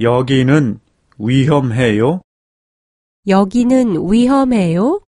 여기는 위험해요? 여기는 위험해요?